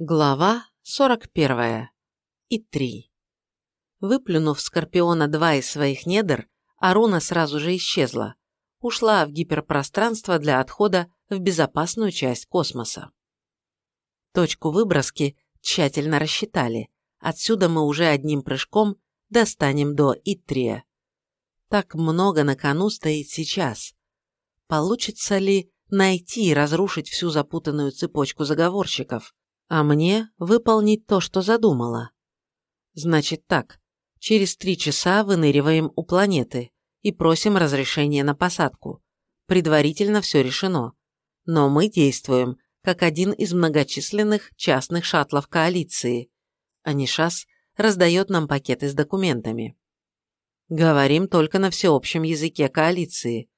Глава 41. И 3. Выплюнув Скорпиона два из своих недр, Аруна сразу же исчезла. Ушла в гиперпространство для отхода в безопасную часть космоса. Точку выброски тщательно рассчитали. Отсюда мы уже одним прыжком достанем до Итрия. Так много на кону стоит сейчас. Получится ли найти и разрушить всю запутанную цепочку заговорщиков? А мне выполнить то, что задумала. Значит так, через три часа выныриваем у планеты и просим разрешения на посадку. Предварительно все решено. Но мы действуем как один из многочисленных частных шаттлов коалиции. Анишас раздает нам пакеты с документами. Говорим только на всеобщем языке коалиции.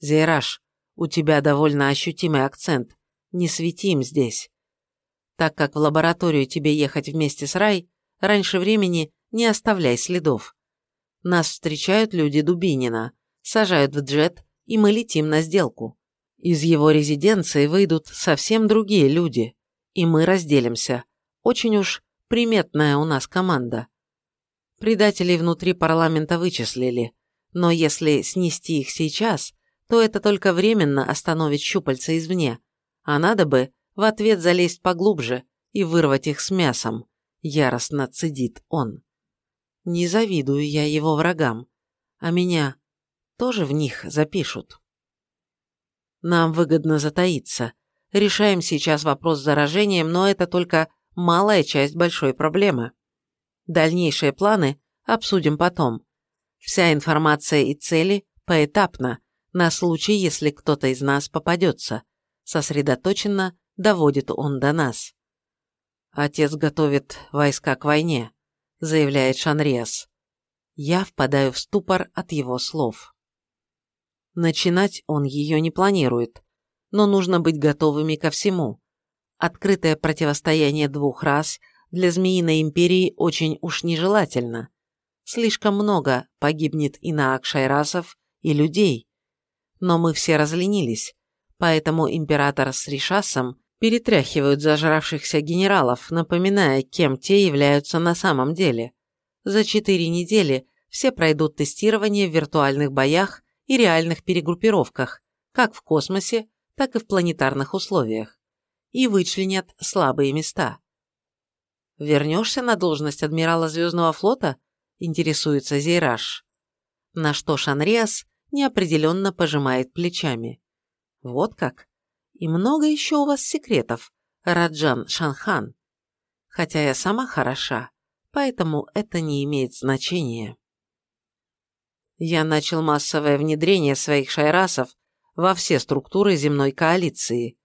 Зейраж, у тебя довольно ощутимый акцент. Не светим здесь. Так как в лабораторию тебе ехать вместе с Рай, раньше времени не оставляй следов. Нас встречают люди Дубинина, сажают в джет, и мы летим на сделку. Из его резиденции выйдут совсем другие люди, и мы разделимся. Очень уж приметная у нас команда. Предателей внутри парламента вычислили, но если снести их сейчас, то это только временно остановит щупальца извне, а надо бы в ответ залезть поглубже и вырвать их с мясом, яростно цедит он. Не завидую я его врагам, а меня тоже в них запишут. Нам выгодно затаиться. Решаем сейчас вопрос с заражением, но это только малая часть большой проблемы. Дальнейшие планы обсудим потом. Вся информация и цели поэтапно, на случай, если кто-то из нас попадется. Сосредоточенно доводит он до нас. «Отец готовит войска к войне», – заявляет Шанриас. Я впадаю в ступор от его слов. Начинать он ее не планирует, но нужно быть готовыми ко всему. Открытое противостояние двух рас для Змеиной Империи очень уж нежелательно. Слишком много погибнет и на Акшайрасов, и людей. Но мы все разленились, поэтому император с Ришасом перетряхивают зажравшихся генералов, напоминая, кем те являются на самом деле. За четыре недели все пройдут тестирование в виртуальных боях и реальных перегруппировках, как в космосе, так и в планетарных условиях, и вычленят слабые места. «Вернешься на должность адмирала Звездного флота?» – интересуется Зейраж. На что Шанриас неопределенно пожимает плечами. «Вот как? И много еще у вас секретов, Раджан Шанхан. Хотя я сама хороша, поэтому это не имеет значения. Я начал массовое внедрение своих шайрасов во все структуры земной коалиции.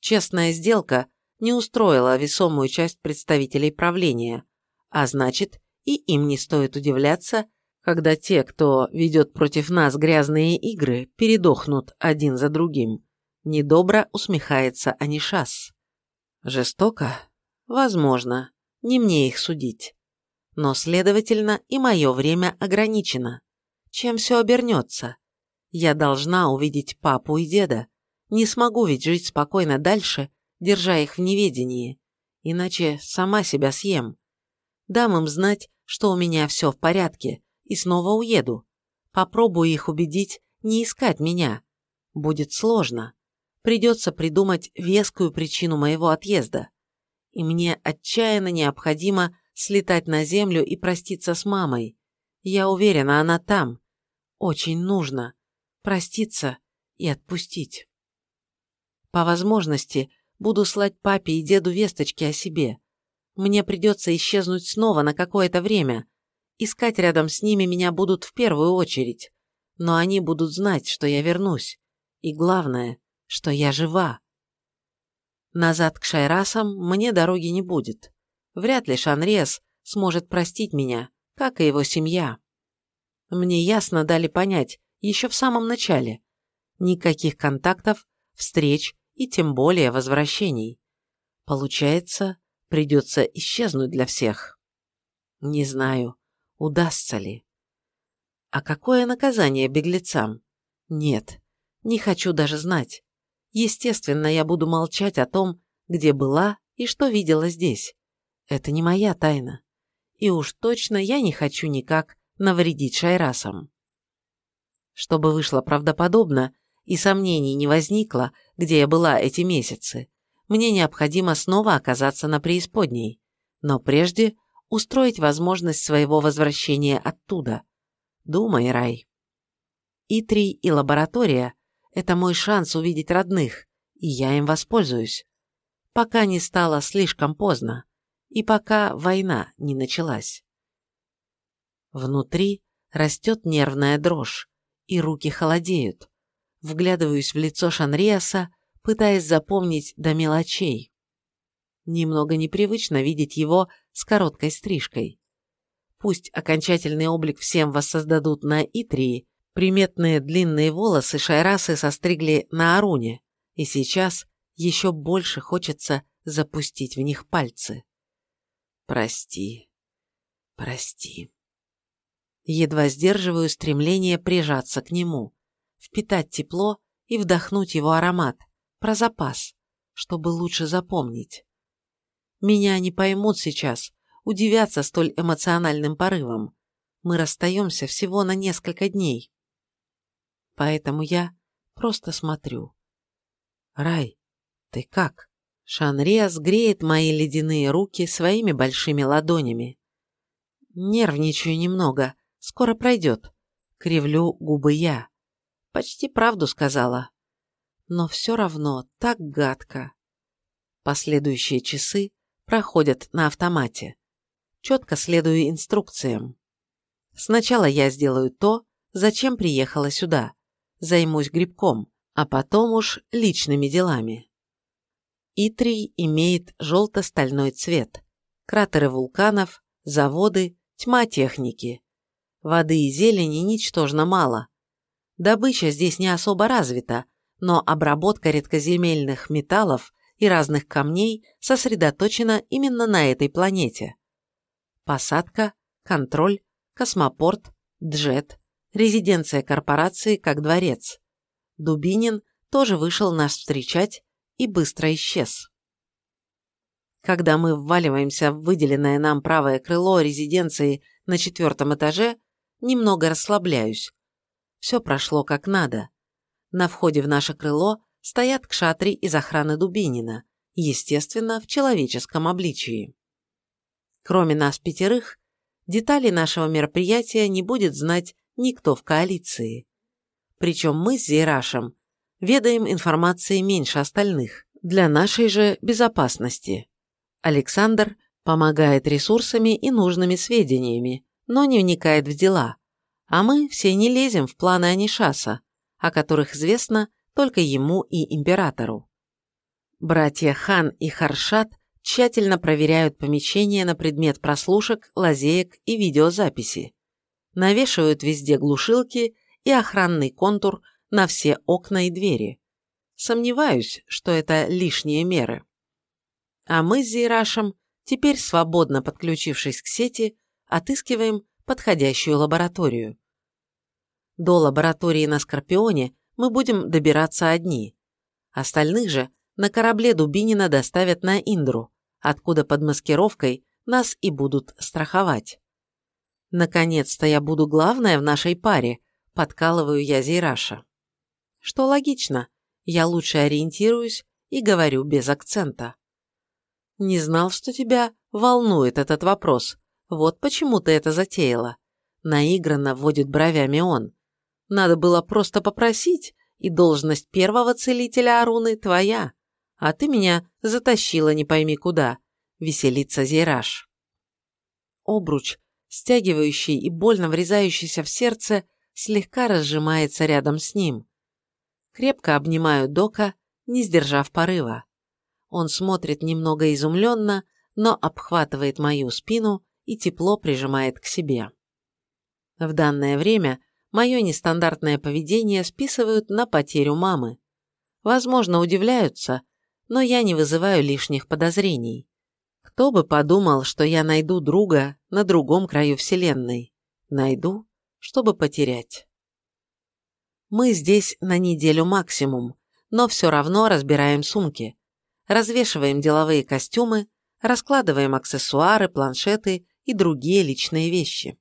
Честная сделка не устроила весомую часть представителей правления, а значит, и им не стоит удивляться, когда те, кто ведет против нас грязные игры, передохнут один за другим. Недобро усмехается Анишас. Жестоко? Возможно. Не мне их судить. Но, следовательно, и мое время ограничено. Чем все обернется? Я должна увидеть папу и деда. Не смогу ведь жить спокойно дальше, держа их в неведении. Иначе сама себя съем. Дам им знать, что у меня все в порядке, и снова уеду. Попробую их убедить не искать меня. Будет сложно придется придумать вескую причину моего отъезда. И мне отчаянно необходимо слетать на землю и проститься с мамой. Я уверена, она там. Очень нужно. Проститься и отпустить. По возможности буду слать папе и деду весточки о себе. Мне придется исчезнуть снова на какое-то время. Искать рядом с ними меня будут в первую очередь. Но они будут знать, что я вернусь. И главное, что я жива. Назад к Шайрасам мне дороги не будет. Вряд ли Шанрес сможет простить меня, как и его семья. Мне ясно дали понять еще в самом начале. Никаких контактов, встреч и тем более возвращений. Получается, придется исчезнуть для всех. Не знаю, удастся ли. А какое наказание беглецам? Нет, не хочу даже знать. Естественно, я буду молчать о том, где была и что видела здесь. Это не моя тайна. И уж точно я не хочу никак навредить Шайрасам. Чтобы вышло правдоподобно и сомнений не возникло, где я была эти месяцы, мне необходимо снова оказаться на преисподней, но прежде устроить возможность своего возвращения оттуда. Думай, Рай. И-3 и лаборатория – это мой шанс увидеть родных, и я им воспользуюсь. Пока не стало слишком поздно, и пока война не началась. Внутри растет нервная дрожь, и руки холодеют. Вглядываюсь в лицо Шанриаса, пытаясь запомнить до мелочей. Немного непривычно видеть его с короткой стрижкой. Пусть окончательный облик всем воссоздадут на Итрии, приметные длинные волосы Шайрасы состригли на Аруне, и сейчас еще больше хочется запустить в них пальцы. Прости, прости. Едва сдерживаю стремление прижаться к нему, впитать тепло и вдохнуть его аромат, про запас, чтобы лучше запомнить. Меня не поймут сейчас, удивятся столь эмоциональным порывом. Мы расстаемся всего на несколько дней. Поэтому я просто смотрю. Рай, ты как? Шанриас греет мои ледяные руки своими большими ладонями. Нервничаю немного, скоро пройдет. Кривлю губы я. Почти правду сказала. Но все равно так гадко. Последующие часы проходят на автомате. Четко следую инструкциям. Сначала я сделаю то, зачем приехала сюда. Займусь грибком, а потом уж личными делами. Итрий имеет желто-стальной цвет. Кратеры вулканов, заводы, тьма техники. Воды и зелени ничтожно мало. Добыча здесь не особо развита, но обработка редкоземельных металлов и разных камней сосредоточена именно на этой планете. Посадка, контроль, космопорт, джет, резиденция корпорации как дворец. Дубинин тоже вышел нас встречать и быстро исчез. Когда мы вваливаемся в выделенное нам правое крыло резиденции на четвертом этаже, немного расслабляюсь. Все прошло как надо. На входе в наше крыло стоят кшатри из охраны Дубинина, естественно, в человеческом обличии. Кроме нас пятерых, детали нашего мероприятия не будет знать никто в коалиции. Причем мы с Зейрашем ведаем информации меньше остальных, для нашей же безопасности. Александр помогает ресурсами и нужными сведениями, но не вникает в дела, а мы все не лезем в планы Анишаса, о которых известно только ему и императору. Братья Хан и Харшат тщательно проверяют помещение на предмет прослушек, лазеек и видеозаписи. Навешивают везде глушилки и охранный контур на все окна и двери. Сомневаюсь, что это лишние меры. А мы с Зейрашем, теперь свободно подключившись к сети, отыскиваем подходящую лабораторию. До лаборатории на Скорпионе мы будем добираться одни. Остальных же на корабле Дубинина доставят на Индру, откуда под маскировкой нас и будут страховать. Наконец-то я буду главная в нашей паре, подкалываю я Зейраша. Что логично, я лучше ориентируюсь и говорю без акцента. Не знал, что тебя волнует этот вопрос. Вот почему ты это затеяла. Наигранно вводит бровями он. Надо было просто попросить, и должность первого целителя Аруны твоя. А ты меня затащила не пойми куда. Веселится Зейраж. Обруч, стягивающий и больно врезающийся в сердце, слегка разжимается рядом с ним. Крепко обнимаю Дока, не сдержав порыва. Он смотрит немного изумленно, но обхватывает мою спину и тепло прижимает к себе. В данное время мое нестандартное поведение списывают на потерю мамы. Возможно, удивляются, но я не вызываю лишних подозрений. Кто бы подумал, что я найду друга на другом краю Вселенной. Найду, чтобы потерять. Мы здесь на неделю максимум, но все равно разбираем сумки. развешиваем деловые костюмы, раскладываем аксессуары, планшеты и другие личные вещи.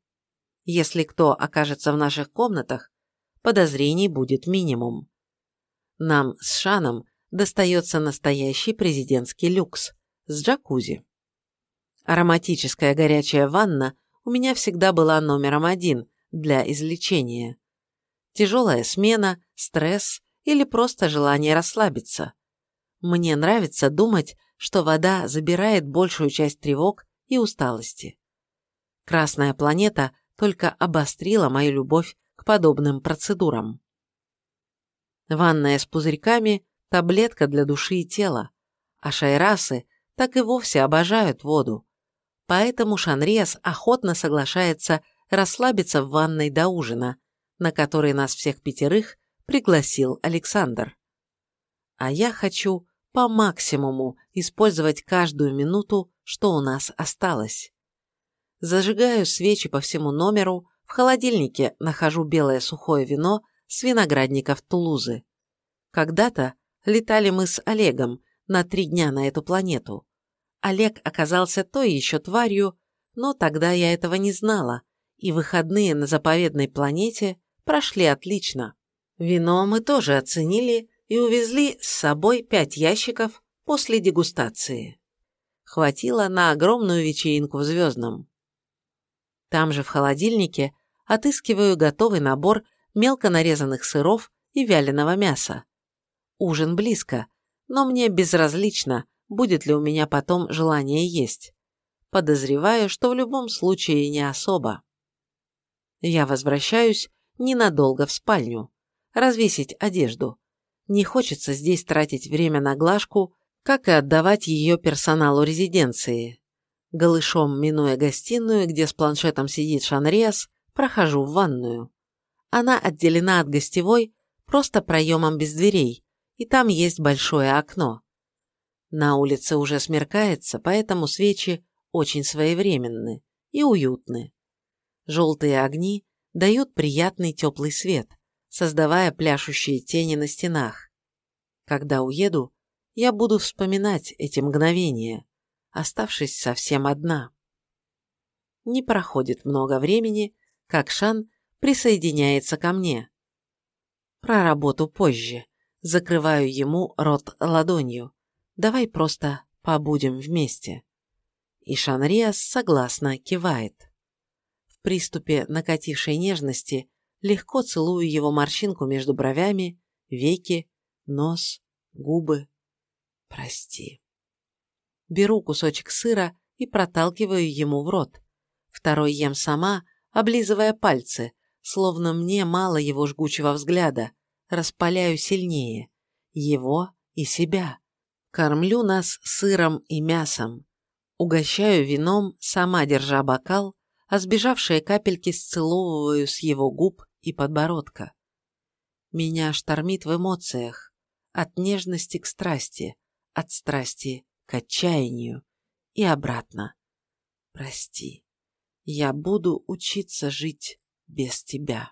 Если кто окажется в наших комнатах, подозрений будет минимум. Нам с Шаном достается настоящий президентский люкс с джакузи. Ароматическая горячая ванна у меня всегда была номером один для излечения. Тяжелая смена, стресс или просто желание расслабиться. Мне нравится думать, что вода забирает большую часть тревог и усталости. Красная планета только обострила мою любовь к подобным процедурам. Ванная с пузырьками – таблетка для души и тела, а шайрасы так и вовсе обожают воду. Поэтому Шанриас охотно соглашается расслабиться в ванной до ужина, на который нас всех пятерых пригласил Александр. А я хочу по максимуму использовать каждую минуту, что у нас осталось. Зажигаю свечи по всему номеру, в холодильнике нахожу белое сухое вино с виноградников Тулузы. Когда-то летали мы с Олегом на три дня на эту планету. Олег оказался той еще тварью, но тогда я этого не знала, и выходные на заповедной планете прошли отлично. Вино мы тоже оценили и увезли с собой пять ящиков после дегустации. Хватило на огромную вечеринку в Звездном. Там же в холодильнике отыскиваю готовый набор мелко нарезанных сыров и вяленого мяса. Ужин близко, но мне безразлично, будет ли у меня потом желание есть. Подозреваю, что в любом случае не особо. Я возвращаюсь ненадолго в спальню, развесить одежду. Не хочется здесь тратить время на глажку, как и отдавать ее персоналу резиденции. Голышом, минуя гостиную, где с планшетом сидит Шанриас, прохожу в ванную. Она отделена от гостевой просто проемом без дверей, и там есть большое окно. На улице уже смеркается, поэтому свечи очень своевременны и уютны. Желтые огни дают приятный теплый свет, создавая пляшущие тени на стенах. Когда уеду, я буду вспоминать эти мгновения, оставшись совсем одна. Не проходит много времени, как Шан присоединяется ко мне. Про работу позже. Закрываю ему рот ладонью. Давай просто побудем вместе. И Шанриас согласно кивает. В приступе накатившей нежности легко целую его морщинку между бровями, веки, нос, губы. Прости. Беру кусочек сыра и проталкиваю ему в рот. Второй ем сама, облизывая пальцы, словно мне мало его жгучего взгляда, распаляю сильнее. Его и себя. Кормлю нас сыром и мясом. Угощаю вином, сама держа бокал, а сбежавшие капельки сцеловываю с его губ и подбородка. Меня штормит в эмоциях. От нежности к страсти, от страсти к отчаянию и обратно. Прости, я буду учиться жить без тебя.